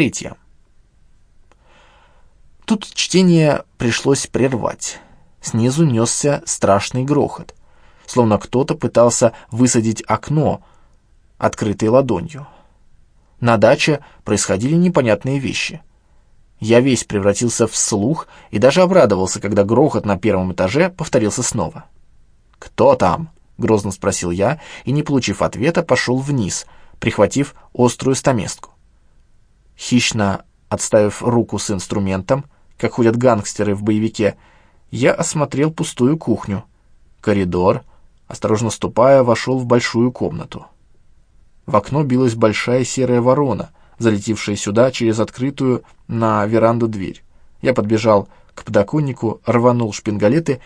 Третье. Тут чтение пришлось прервать. Снизу несся страшный грохот, словно кто-то пытался высадить окно, открытой ладонью. На даче происходили непонятные вещи. Я весь превратился в слух и даже обрадовался, когда грохот на первом этаже повторился снова. «Кто там?» — грозно спросил я, и, не получив ответа, пошел вниз, прихватив острую стаместку. Хищно отставив руку с инструментом, как ходят гангстеры в боевике, я осмотрел пустую кухню. Коридор, осторожно ступая, вошел в большую комнату. В окно билась большая серая ворона, залетевшая сюда через открытую на веранду дверь. Я подбежал к подоконнику, рванул шпингалеты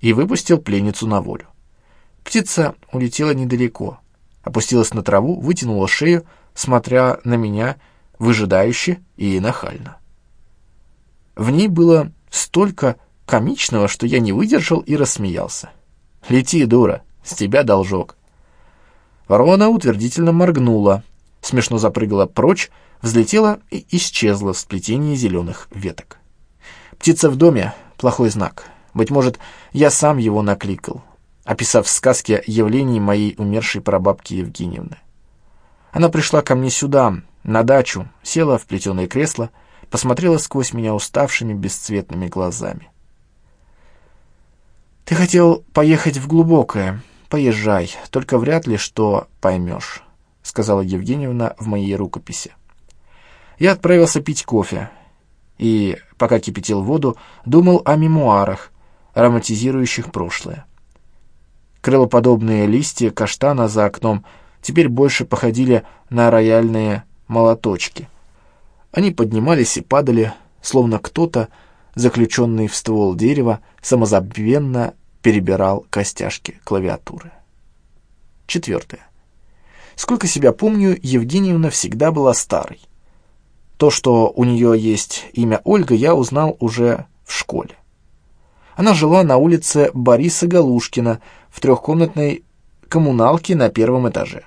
и выпустил пленницу на волю. Птица улетела недалеко, опустилась на траву, вытянула шею, смотря на меня выжидающе и нахально. В ней было столько комичного, что я не выдержал и рассмеялся. «Лети, дура, с тебя должок». Ворона утвердительно моргнула, смешно запрыгала прочь, взлетела и исчезла в сплетении зеленых веток. Птица в доме — плохой знак. Быть может, я сам его накликал, описав в сказке явлений моей умершей прабабки Евгеньевны. Она пришла ко мне сюда, на дачу, села в плетеное кресло, посмотрела сквозь меня уставшими бесцветными глазами. «Ты хотел поехать в глубокое», «Поезжай, только вряд ли что поймешь», — сказала Евгеньевна в моей рукописи. Я отправился пить кофе и, пока кипятил воду, думал о мемуарах, романтизирующих прошлое. Крылоподобные листья каштана за окном теперь больше походили на рояльные молоточки. Они поднимались и падали, словно кто-то, заключенный в ствол дерева, самозабвенно перебирал костяшки клавиатуры. Четвертое. Сколько себя помню, Евгеньевна всегда была старой. То, что у нее есть имя Ольга, я узнал уже в школе. Она жила на улице Бориса Галушкина в трехкомнатной коммуналке на первом этаже.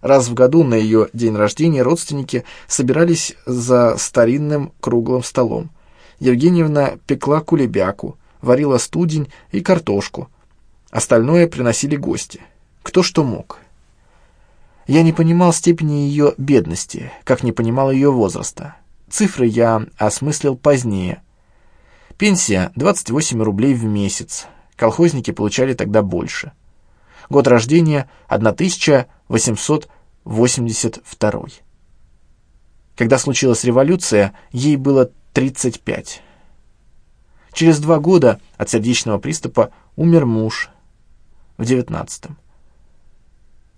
Раз в году на ее день рождения родственники собирались за старинным круглым столом. Евгеньевна пекла кулебяку, варила студень и картошку. Остальное приносили гости. Кто что мог. Я не понимал степени ее бедности, как не понимал ее возраста. Цифры я осмыслил позднее. Пенсия — 28 рублей в месяц. Колхозники получали тогда больше. Год рождения — 1882. Когда случилась революция, ей было 35. Через два года от сердечного приступа умер муж в девятнадцатом.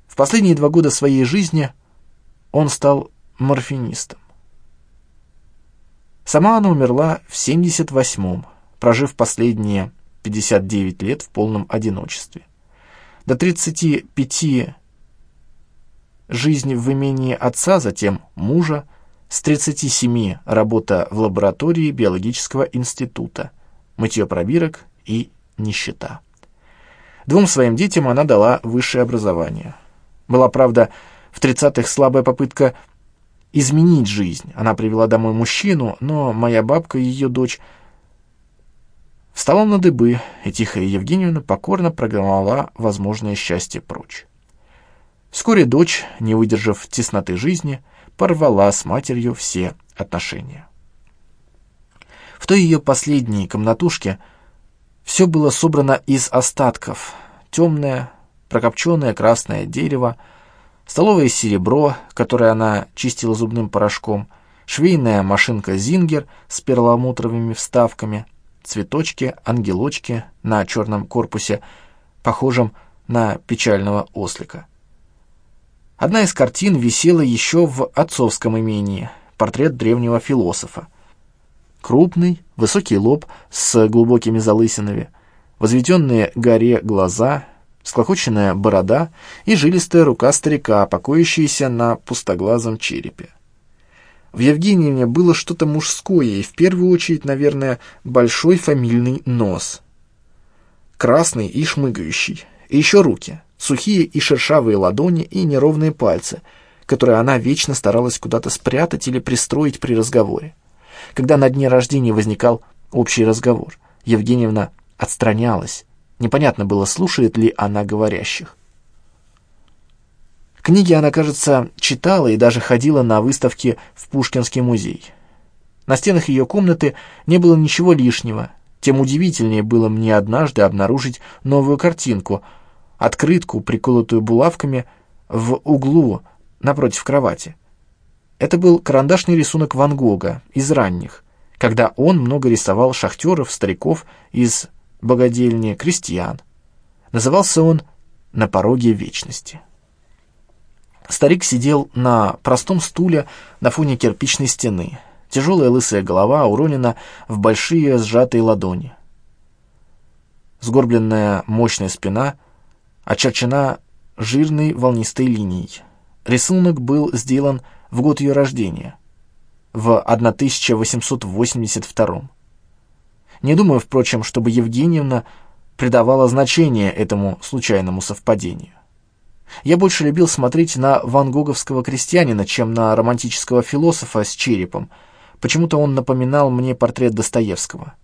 В последние два года своей жизни он стал морфинистом. Сама она умерла в 78-м, прожив последние 59 лет в полном одиночестве. До 35 жизни в имении отца, затем мужа, с 37 работа в лаборатории биологического института – мытье пробирок и нищета. Двум своим детям она дала высшее образование. Была, правда, в 30-х слабая попытка изменить жизнь. Она привела домой мужчину, но моя бабка ее дочь встала на дыбы, и тихая Евгеньевна покорно программовала возможное счастье прочь. Вскоре дочь, не выдержав тесноты жизни, порвала с матерью все отношения. В той ее последней комнатушке все было собрано из остатков. Темное, прокопченное красное дерево, столовое серебро, которое она чистила зубным порошком, швейная машинка «Зингер» с перламутровыми вставками, цветочки, ангелочки на черном корпусе, похожем на печального ослика. Одна из картин висела еще в отцовском имении, портрет древнего философа. Крупный, высокий лоб с глубокими залысинами, возведенные горе глаза, склокоченная борода и жилистая рука старика, покоящаяся на пустоглазом черепе. В Евгеньевне было что-то мужское и, в первую очередь, наверное, большой фамильный нос. Красный и шмыгающий. И еще руки. Сухие и шершавые ладони и неровные пальцы. которые она вечно старалась куда-то спрятать или пристроить при разговоре. Когда на дне рождения возникал общий разговор, Евгеньевна отстранялась. Непонятно было, слушает ли она говорящих. Книги она, кажется, читала и даже ходила на выставки в Пушкинский музей. На стенах ее комнаты не было ничего лишнего, тем удивительнее было мне однажды обнаружить новую картинку, открытку, приколотую булавками, в углу напротив кровати. Это был карандашный рисунок Ван Гога из ранних, когда он много рисовал шахтеров, стариков из богадельни, крестьян. Назывался он «На пороге вечности». Старик сидел на простом стуле на фоне кирпичной стены. Тяжелая лысая голова уронена в большие сжатые ладони. Сгорбленная мощная спина очерчена жирной волнистой линией. Рисунок был сделан в год ее рождения, в 1882 Не думаю, впрочем, чтобы Евгеньевна придавала значение этому случайному совпадению. Я больше любил смотреть на ван Гоговского крестьянина, чем на романтического философа с черепом. Почему-то он напоминал мне портрет Достоевского.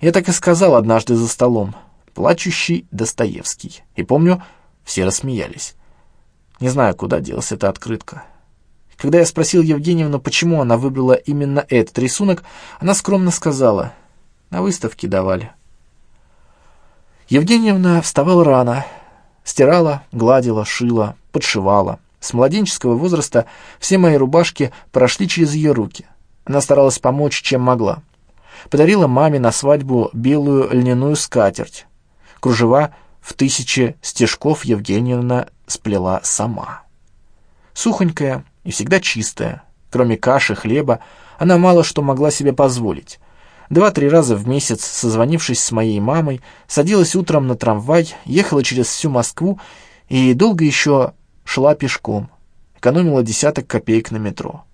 Я так и сказал однажды за столом. Плачущий Достоевский. И помню, все рассмеялись. Не знаю, куда делась эта открытка. Когда я спросил Евгеньевну, почему она выбрала именно этот рисунок, она скромно сказала, на выставке давали. Евгеньевна вставала рано, Стирала, гладила, шила, подшивала. С младенческого возраста все мои рубашки прошли через ее руки. Она старалась помочь, чем могла. Подарила маме на свадьбу белую льняную скатерть. Кружева в тысячи стежков Евгеньевна сплела сама. Сухонькая и всегда чистая. Кроме каши, хлеба, она мало что могла себе позволить. Два-три раза в месяц, созвонившись с моей мамой, садилась утром на трамвай, ехала через всю Москву и долго еще шла пешком, экономила десяток копеек на метро.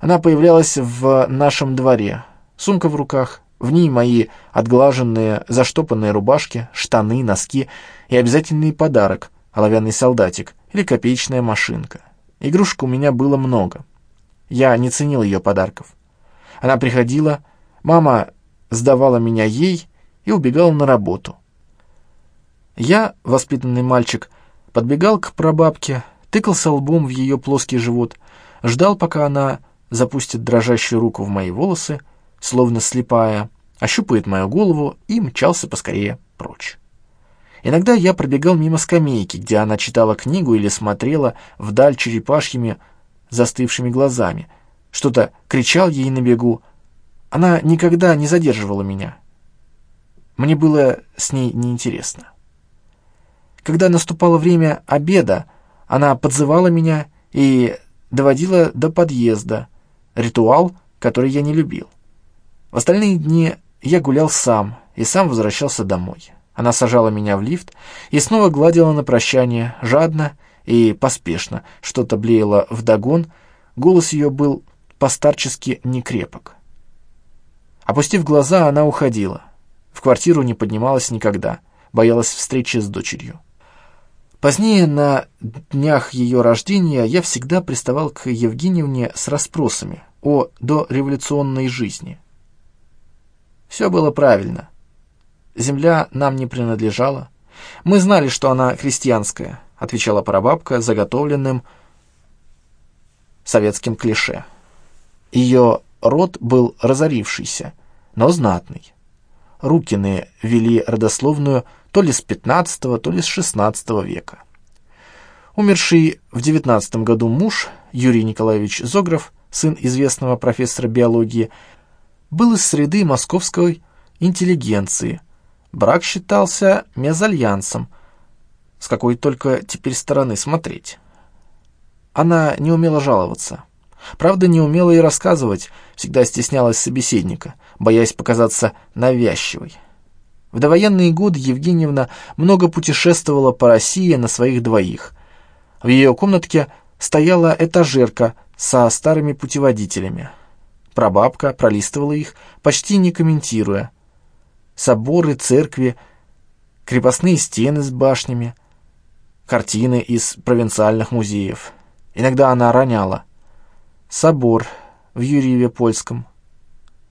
Она появлялась в нашем дворе, сумка в руках, в ней мои отглаженные, заштопанные рубашки, штаны, носки и обязательный подарок — оловянный солдатик или копеечная машинка. Игрушек у меня было много. Я не ценил ее подарков. Она приходила, Мама сдавала меня ей и убегала на работу. Я, воспитанный мальчик, подбегал к прабабке, тыкался лбом в ее плоский живот, ждал, пока она запустит дрожащую руку в мои волосы, словно слепая, ощупает мою голову и мчался поскорее прочь. Иногда я пробегал мимо скамейки, где она читала книгу или смотрела вдаль черепашьими застывшими глазами, что-то кричал ей на бегу, она никогда не задерживала меня. Мне было с ней неинтересно. Когда наступало время обеда, она подзывала меня и доводила до подъезда, ритуал, который я не любил. В остальные дни я гулял сам и сам возвращался домой. Она сажала меня в лифт и снова гладила на прощание, жадно и поспешно, что-то блеяло вдогон, голос ее был постарчески некрепок. Опустив глаза, она уходила. В квартиру не поднималась никогда, боялась встречи с дочерью. Позднее, на днях ее рождения, я всегда приставал к Евгеньевне с расспросами о дореволюционной жизни. Все было правильно. Земля нам не принадлежала. Мы знали, что она крестьянская, отвечала прабабка заготовленным советским клише. Ее род был разорившийся, но знатный. Рукины вели родословную то ли с XV, то ли с XVI века. Умерший в XIX году муж, Юрий Николаевич Зогров, сын известного профессора биологии, был из среды московской интеллигенции. Брак считался мезальянсом, с какой только теперь стороны смотреть. Она не умела жаловаться. Правда, не умела и рассказывать, всегда стеснялась собеседника, боясь показаться навязчивой. В довоенные годы Евгеньевна много путешествовала по России на своих двоих. В ее комнатке стояла этажерка со старыми путеводителями. Прабабка пролистывала их, почти не комментируя. Соборы, церкви, крепостные стены с башнями. картины из провинциальных музеев. Иногда она роняла. Собор в Юрьеве-Польском.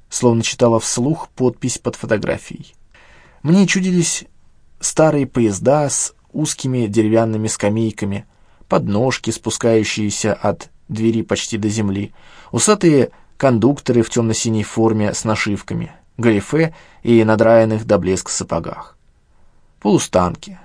Словно читала вслух подпись под фотографией. Мне чудились старые поезда с узкими деревянными скамейками, подножки, спускающиеся от двери почти до земли, усатые кондукторы в темно-синей форме с нашивками, галифе и надраенных до блеска сапогах. Полустанки,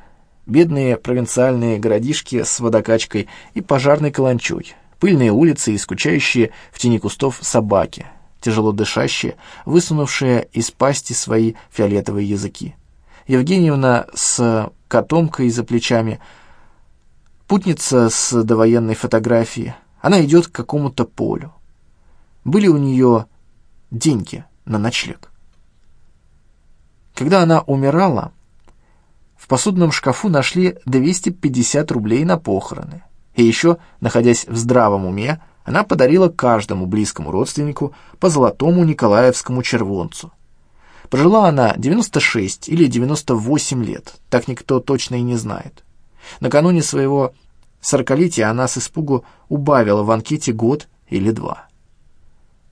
бедные провинциальные городишки с водокачкой и пожарной каланчой, пыльные улицы и скучающие в тени кустов собаки, тяжело дышащие, высунувшие из пасти свои фиолетовые языки. Евгеньевна с котомкой за плечами, путница с довоенной фотографией, она идет к какому-то полю. Были у нее деньги на ночлег. Когда она умирала, в посудном шкафу нашли 250 рублей на похороны. И еще, находясь в здравом уме, она подарила каждому близкому родственнику по золотому николаевскому червонцу. Прожила она 96 или 98 лет, так никто точно и не знает. Накануне своего сорокалетия она с испугу убавила в анкете год или два.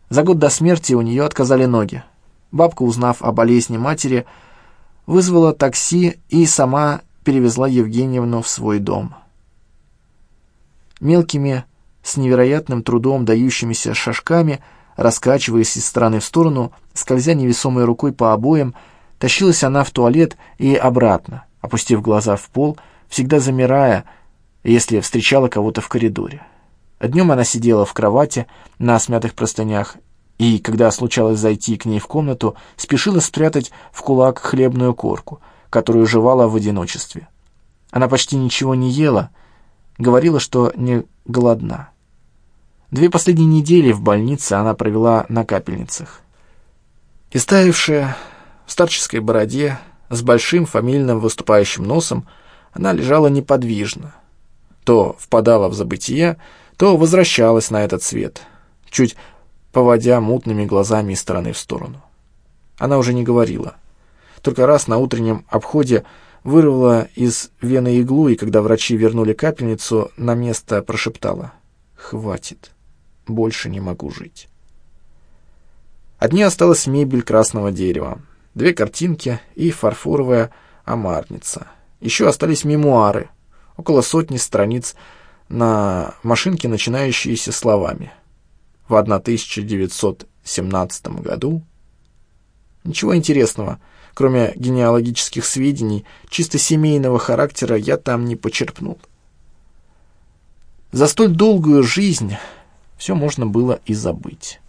За год до смерти у нее отказали ноги. Бабка, узнав о болезни матери, вызвала такси и сама перевезла Евгеньевну в свой дом. Мелкими, с невероятным трудом дающимися шажками, раскачиваясь из стороны в сторону, скользя невесомой рукой по обоям, тащилась она в туалет и обратно, опустив глаза в пол, всегда замирая, если встречала кого-то в коридоре. Днем она сидела в кровати на смятых простынях и, когда случалось зайти к ней в комнату, спешила спрятать в кулак хлебную корку, которую жевала в одиночестве. Она почти ничего не ела, говорила, что не голодна. Две последние недели в больнице она провела на капельницах. Истаившая в старческой бороде, с большим фамильным выступающим носом, она лежала неподвижно. То впадала в забытие, то возвращалась на этот свет, чуть поводя мутными глазами из стороны в сторону. Она уже не говорила. Только раз на утреннем обходе вырвала из вены иглу, и когда врачи вернули капельницу, на место прошептала «Хватит, больше не могу жить». От нее осталась мебель красного дерева, две картинки и фарфоровая омарница. Еще остались мемуары, около сотни страниц на машинке, начинающиеся словами. В 1917 году ничего интересного, кроме генеалогических сведений, чисто семейного характера я там не почерпнул. За столь долгую жизнь все можно было и забыть.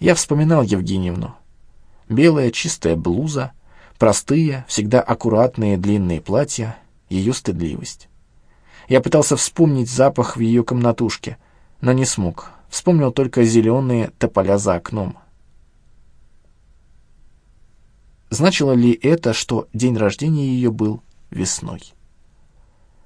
Я вспоминал Евгеньевну. Белая чистая блуза, простые, всегда аккуратные длинные платья, ее стыдливость. Я пытался вспомнить запах в ее комнатушке, но не смог. Вспомнил только зеленые тополя за окном. Значило ли это, что день рождения ее был весной?